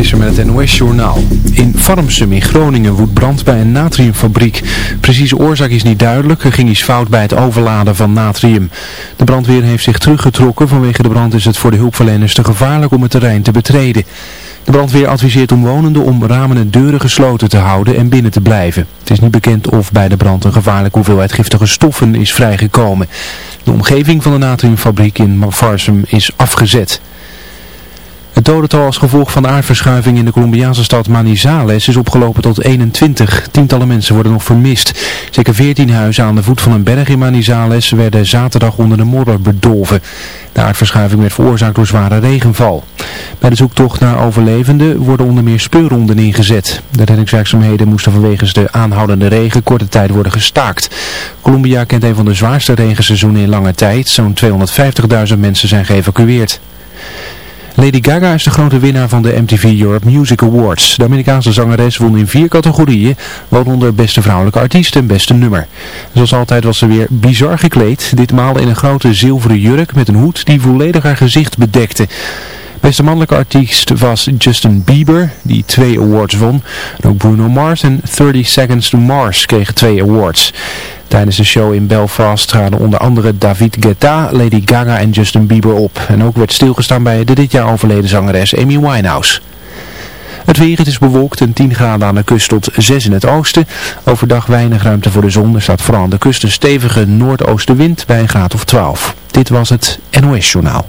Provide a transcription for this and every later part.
Visser met het NOS-journaal. In Farmsum in Groningen woedt brand bij een natriumfabriek. Precieze oorzaak is niet duidelijk. Er ging iets fout bij het overladen van natrium. De brandweer heeft zich teruggetrokken. Vanwege de brand is het voor de hulpverleners te gevaarlijk om het terrein te betreden. De brandweer adviseert omwonenden om ramen en deuren gesloten te houden en binnen te blijven. Het is niet bekend of bij de brand een gevaarlijke hoeveelheid giftige stoffen is vrijgekomen. De omgeving van de natriumfabriek in Farsum is afgezet. Het dodental als gevolg van de aardverschuiving in de Colombiaanse stad Manizales is opgelopen tot 21. Tientallen mensen worden nog vermist. Zeker 14 huizen aan de voet van een berg in Manizales werden zaterdag onder de modder bedolven. De aardverschuiving werd veroorzaakt door zware regenval. Bij de zoektocht naar overlevenden worden onder meer speurronden ingezet. De reddingswerkzaamheden moesten vanwege de aanhoudende regen korte tijd worden gestaakt. Colombia kent een van de zwaarste regenseizoenen in lange tijd. Zo'n 250.000 mensen zijn geëvacueerd. Lady Gaga is de grote winnaar van de MTV Europe Music Awards. De Amerikaanse zangeres won in vier categorieën, waaronder beste vrouwelijke artiest en beste nummer. Zoals altijd was ze weer bizar gekleed, ditmaal in een grote zilveren jurk met een hoed die volledig haar gezicht bedekte. Beste mannelijke artiest was Justin Bieber, die twee awards won. ook Bruno Mars en 30 Seconds to Mars kregen twee awards. Tijdens de show in Belfast traden onder andere David Guetta, Lady Gaga en Justin Bieber op. En ook werd stilgestaan bij de dit jaar overleden zangeres Amy Winehouse. Het weer, het is bewolkt en 10 graden aan de kust tot 6 in het oosten. Overdag weinig ruimte voor de zon. Er staat vooral aan de kust een stevige noordoostenwind bij een graad of 12. Dit was het NOS Journaal.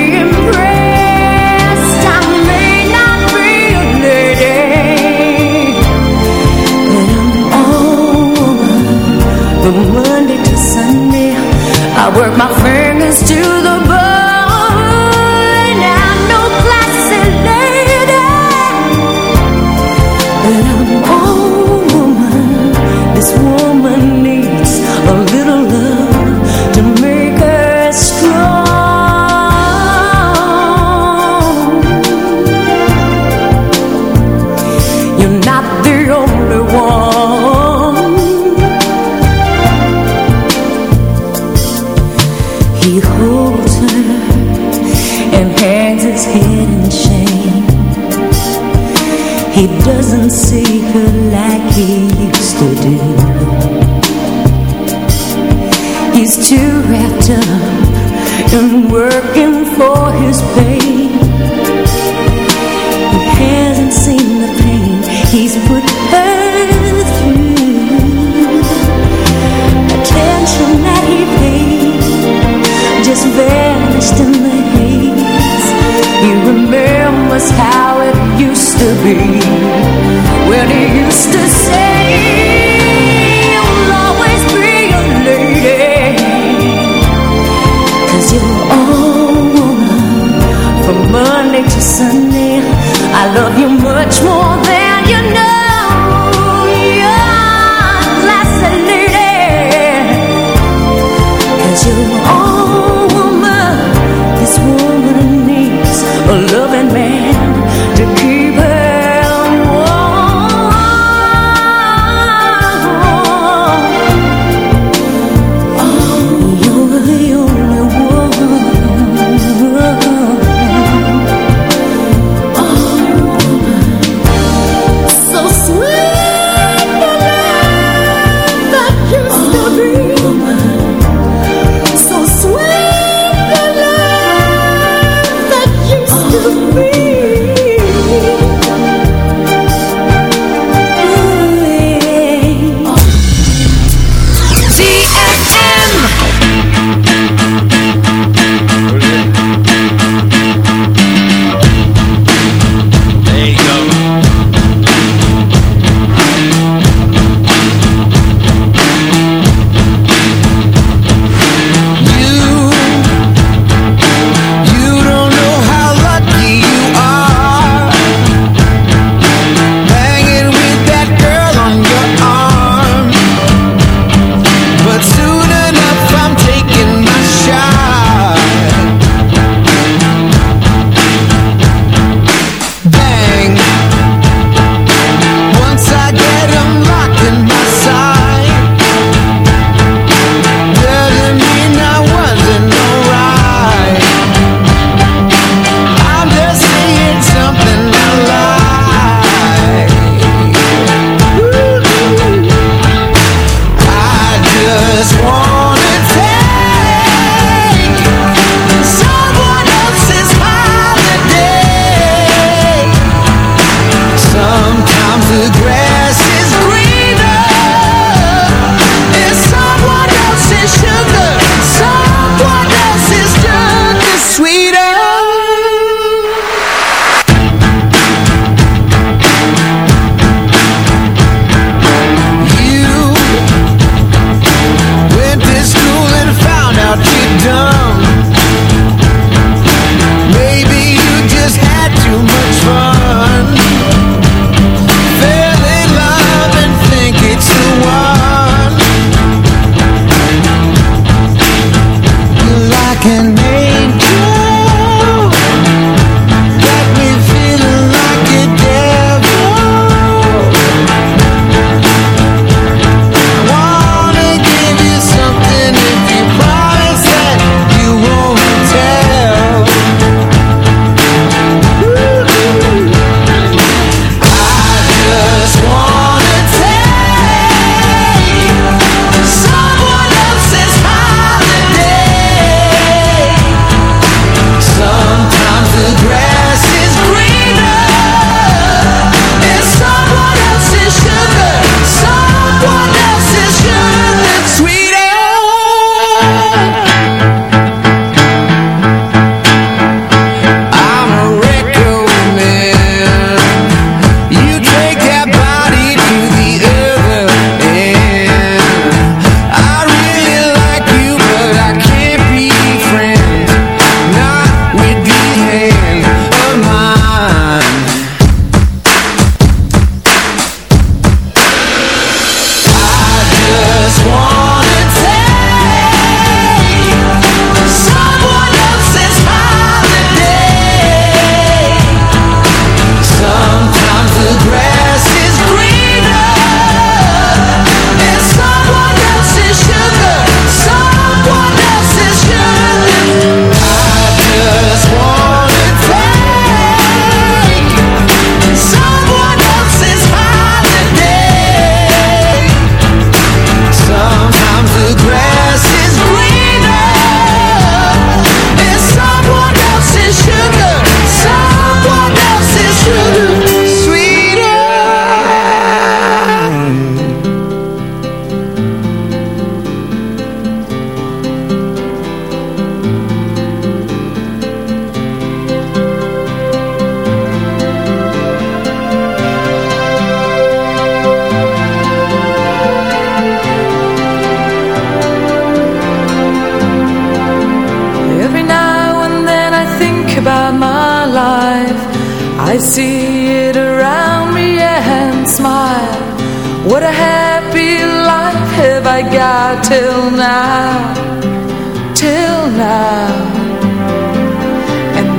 work my fingers to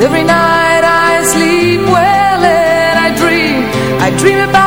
every night I sleep well and I dream, I dream about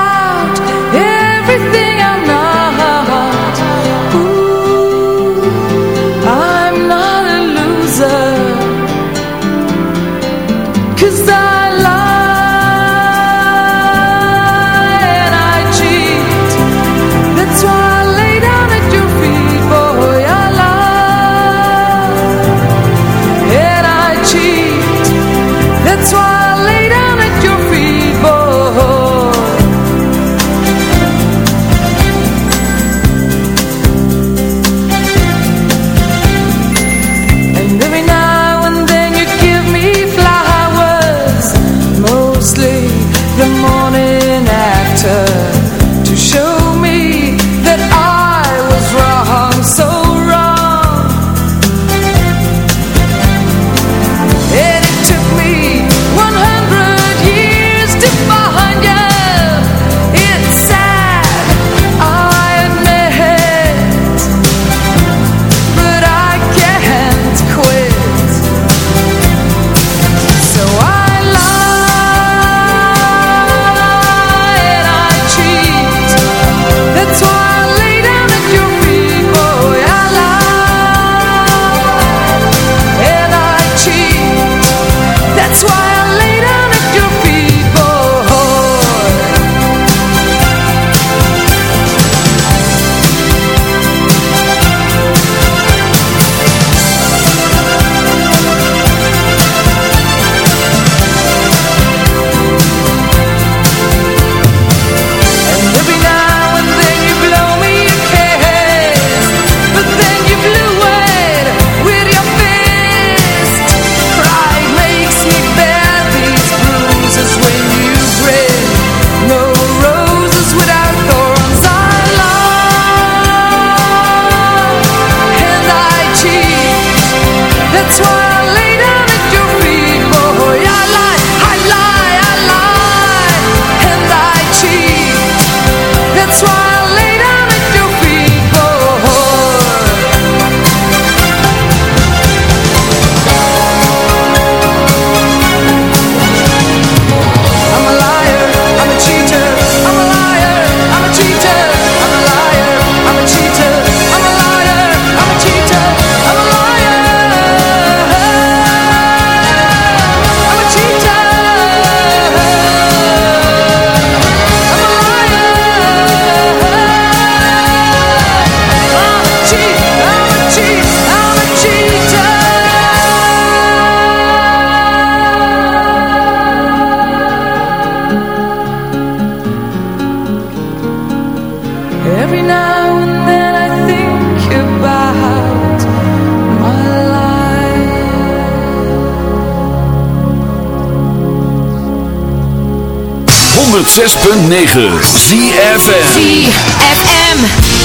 106.9 ZFM ZFM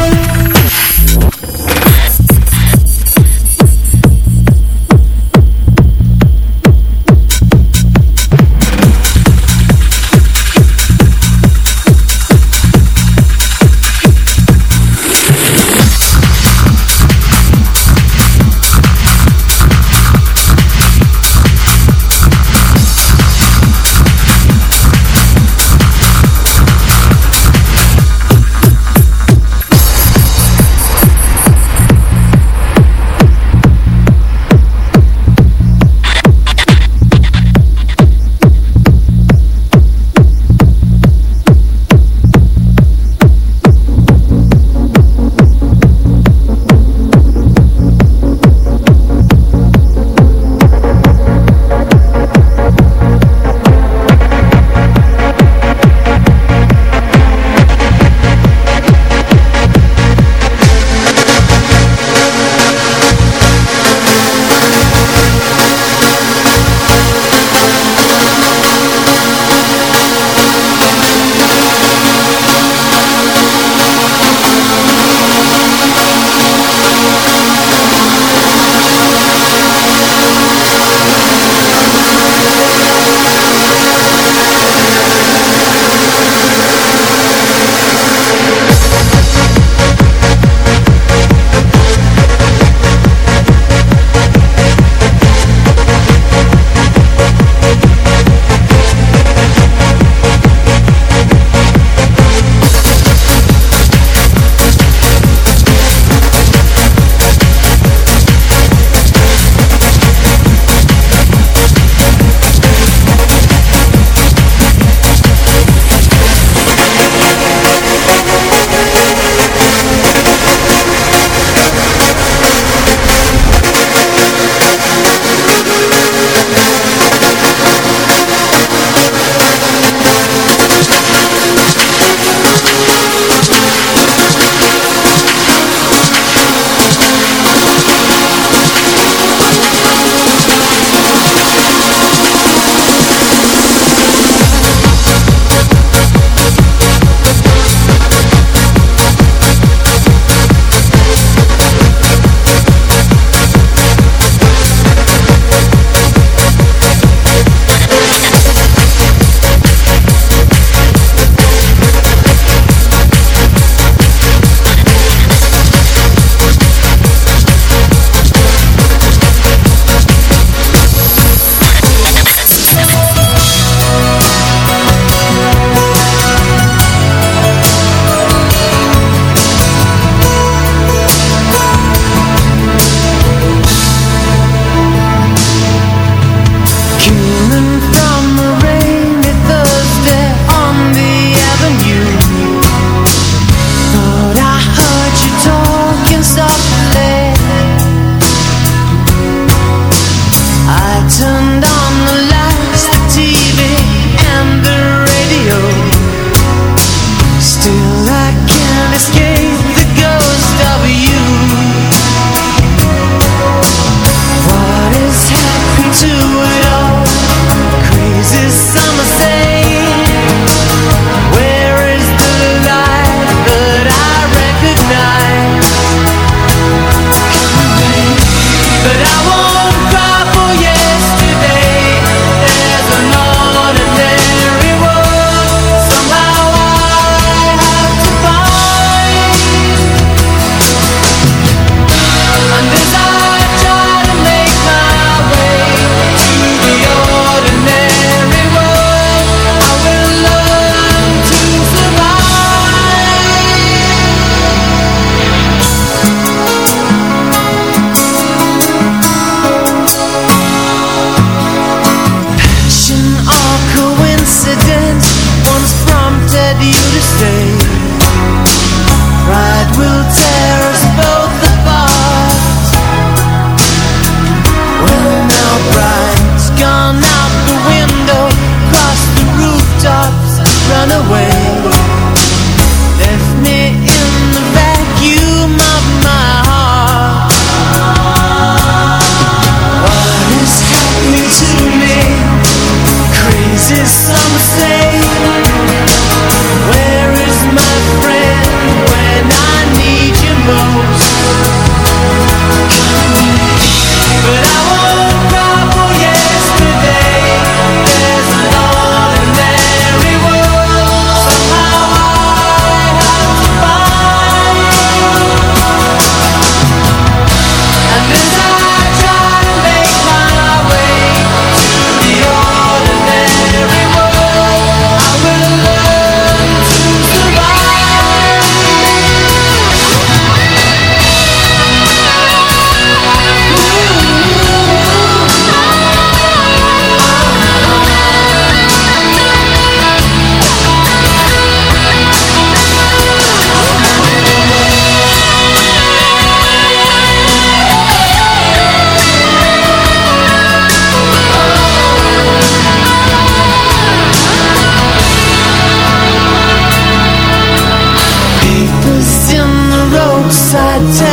time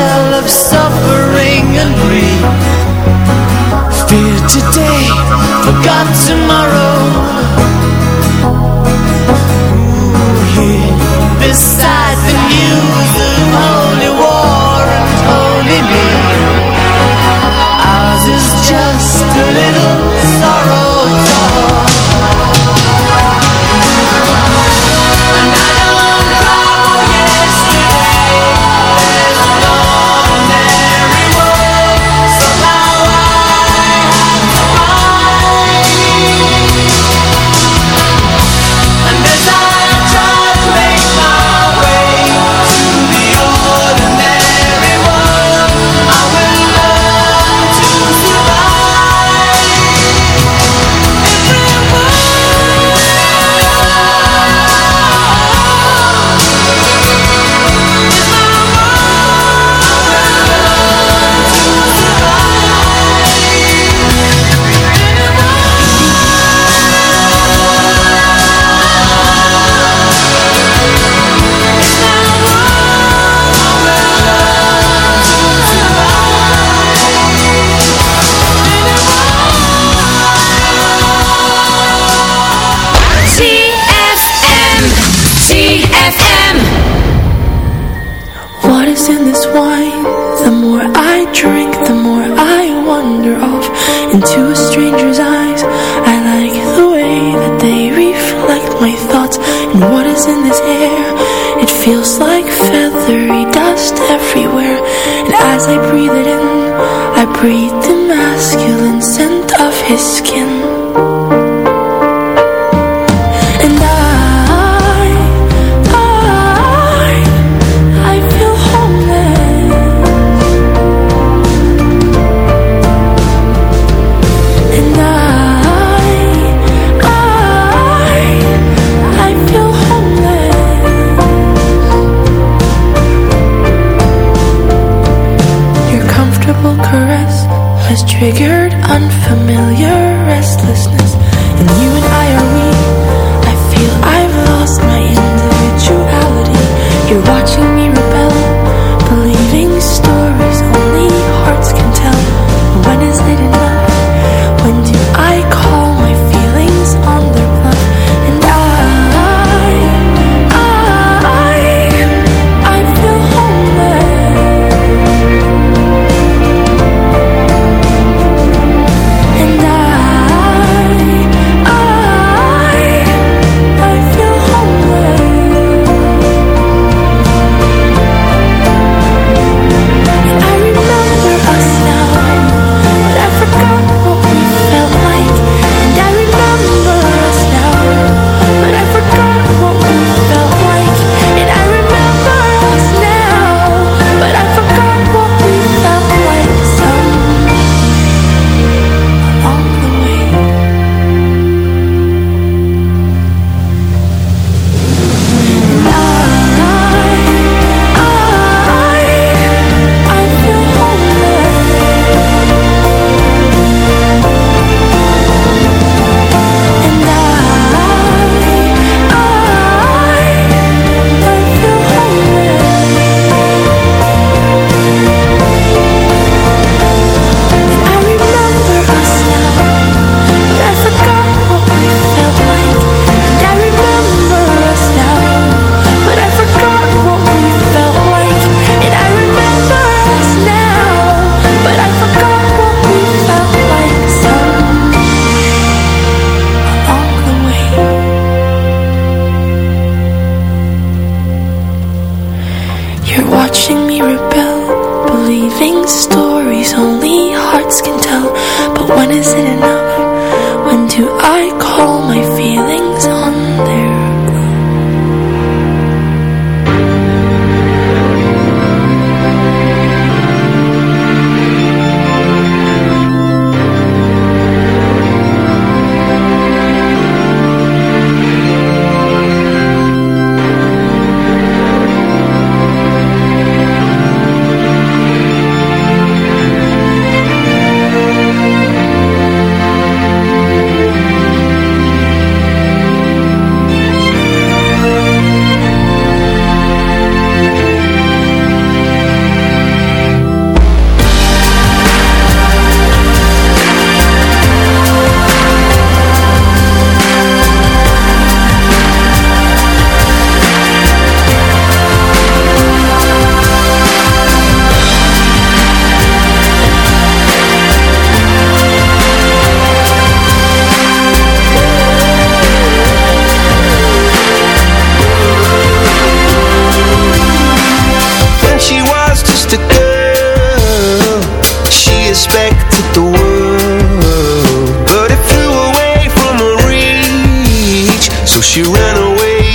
silent scent of his skin.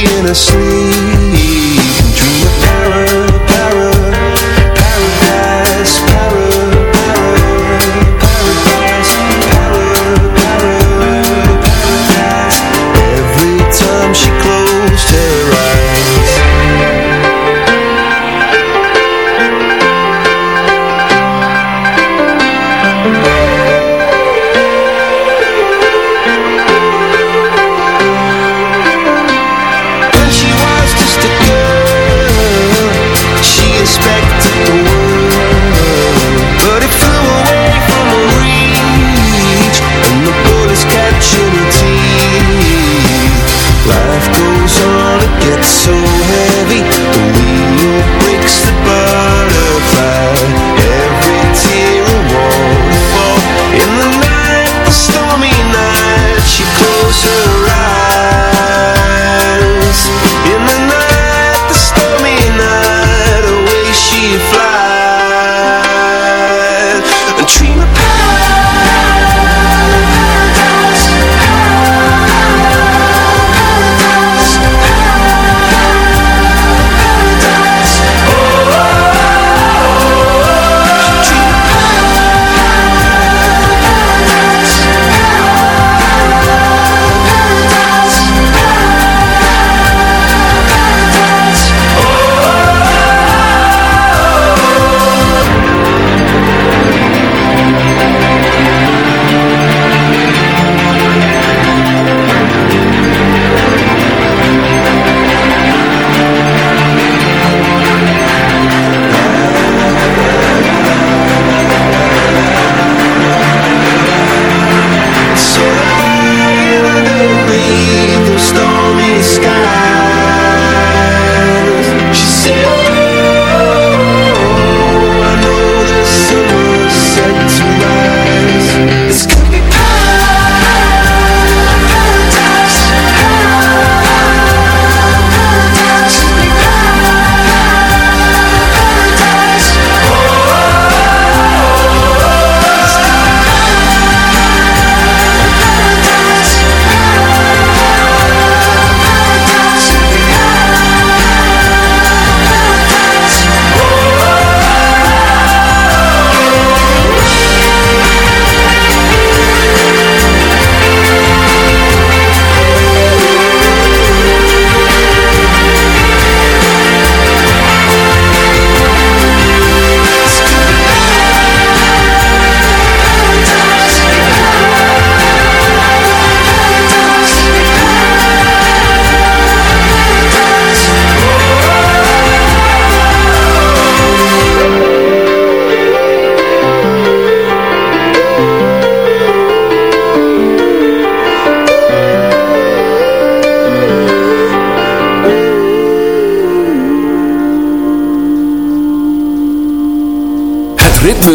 in a sleep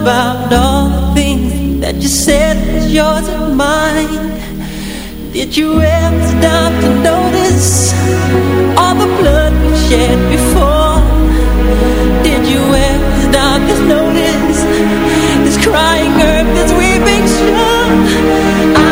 about all the things that you said was yours and mine? Did you ever stop to notice all the blood we shed before? Did you ever stop to notice this crying earth, this weeping shore?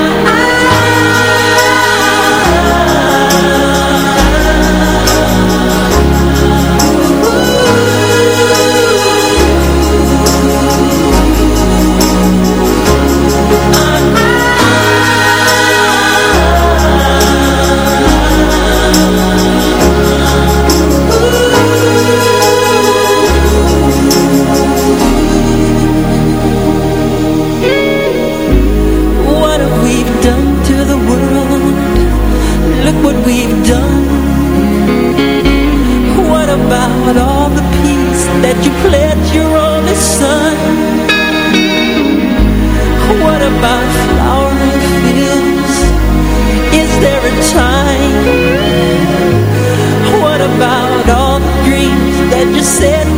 you said